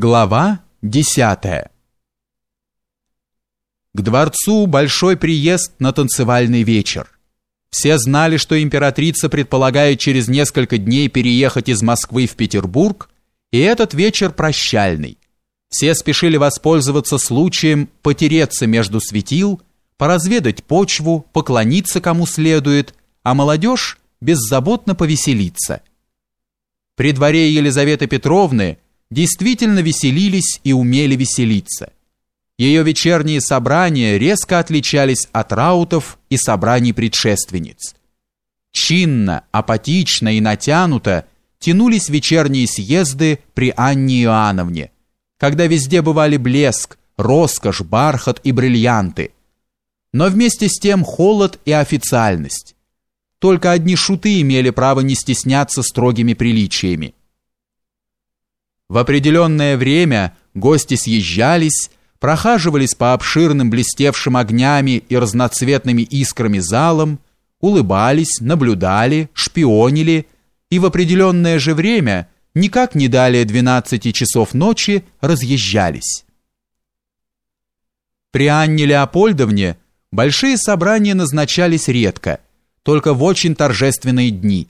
Глава 10. К дворцу большой приезд на танцевальный вечер. Все знали, что императрица предполагает через несколько дней переехать из Москвы в Петербург, и этот вечер прощальный. Все спешили воспользоваться случаем потереться между светил, поразведать почву, поклониться кому следует, а молодежь беззаботно повеселиться. При дворе Елизаветы Петровны – действительно веселились и умели веселиться. Ее вечерние собрания резко отличались от раутов и собраний предшественниц. Чинно, апатично и натянуто тянулись вечерние съезды при Анне Иоанновне, когда везде бывали блеск, роскошь, бархат и бриллианты. Но вместе с тем холод и официальность. Только одни шуты имели право не стесняться строгими приличиями. В определенное время гости съезжались, прохаживались по обширным блестевшим огнями и разноцветными искрами залам, улыбались, наблюдали, шпионили и в определенное же время, никак не далее 12 часов ночи, разъезжались. При Анне Леопольдовне большие собрания назначались редко, только в очень торжественные дни.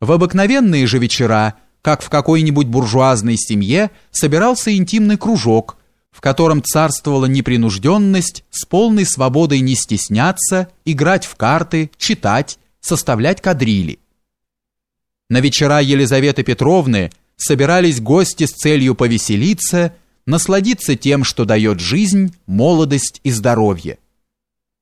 В обыкновенные же вечера – как в какой-нибудь буржуазной семье собирался интимный кружок, в котором царствовала непринужденность с полной свободой не стесняться, играть в карты, читать, составлять кадрили. На вечера Елизаветы Петровны собирались гости с целью повеселиться, насладиться тем, что дает жизнь, молодость и здоровье.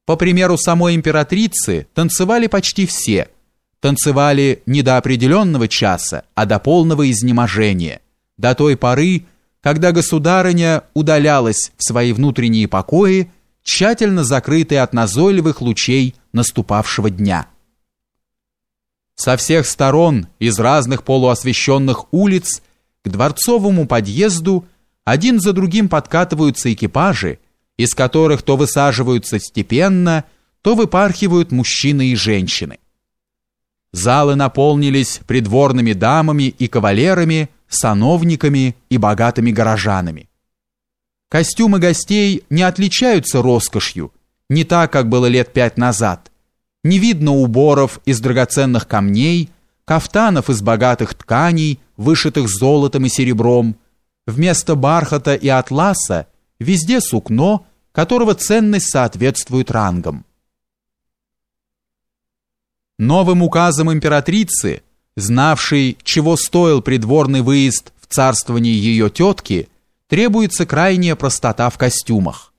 По примеру самой императрицы танцевали почти все – танцевали не до определенного часа, а до полного изнеможения, до той поры, когда государыня удалялась в свои внутренние покои, тщательно закрытые от назойливых лучей наступавшего дня. Со всех сторон, из разных полуосвещенных улиц, к дворцовому подъезду один за другим подкатываются экипажи, из которых то высаживаются степенно, то выпархивают мужчины и женщины. Залы наполнились придворными дамами и кавалерами, сановниками и богатыми горожанами. Костюмы гостей не отличаются роскошью, не так, как было лет пять назад. Не видно уборов из драгоценных камней, кафтанов из богатых тканей, вышитых золотом и серебром. Вместо бархата и атласа везде сукно, которого ценность соответствует рангам. Новым указом императрицы, знавшей, чего стоил придворный выезд в царствование ее тетки, требуется крайняя простота в костюмах.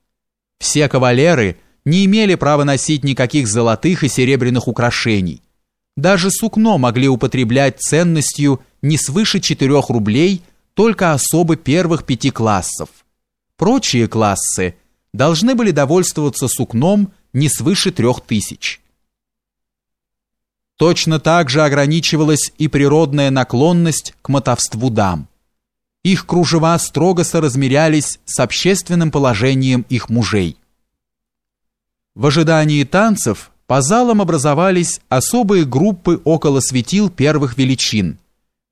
Все кавалеры не имели права носить никаких золотых и серебряных украшений. Даже сукно могли употреблять ценностью не свыше 4 рублей только особы первых пяти классов. Прочие классы должны были довольствоваться сукном не свыше трех тысяч. Точно так же ограничивалась и природная наклонность к мотовству дам. Их кружева строго соразмерялись с общественным положением их мужей. В ожидании танцев по залам образовались особые группы около светил первых величин,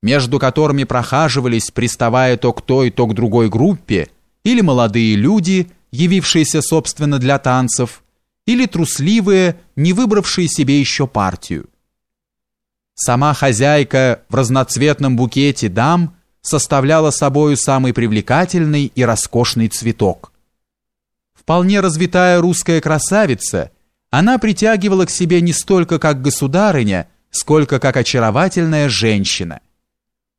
между которыми прохаживались, приставая то к той, то к другой группе, или молодые люди, явившиеся собственно для танцев, или трусливые, не выбравшие себе еще партию. Сама хозяйка в разноцветном букете дам составляла собою самый привлекательный и роскошный цветок. Вполне развитая русская красавица, она притягивала к себе не столько как государыня, сколько как очаровательная женщина.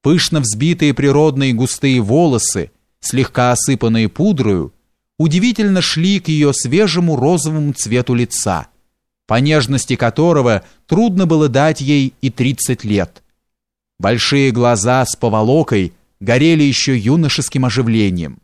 Пышно взбитые природные густые волосы, слегка осыпанные пудрою, удивительно шли к ее свежему розовому цвету лица – по нежности которого трудно было дать ей и 30 лет. Большие глаза с поволокой горели еще юношеским оживлением.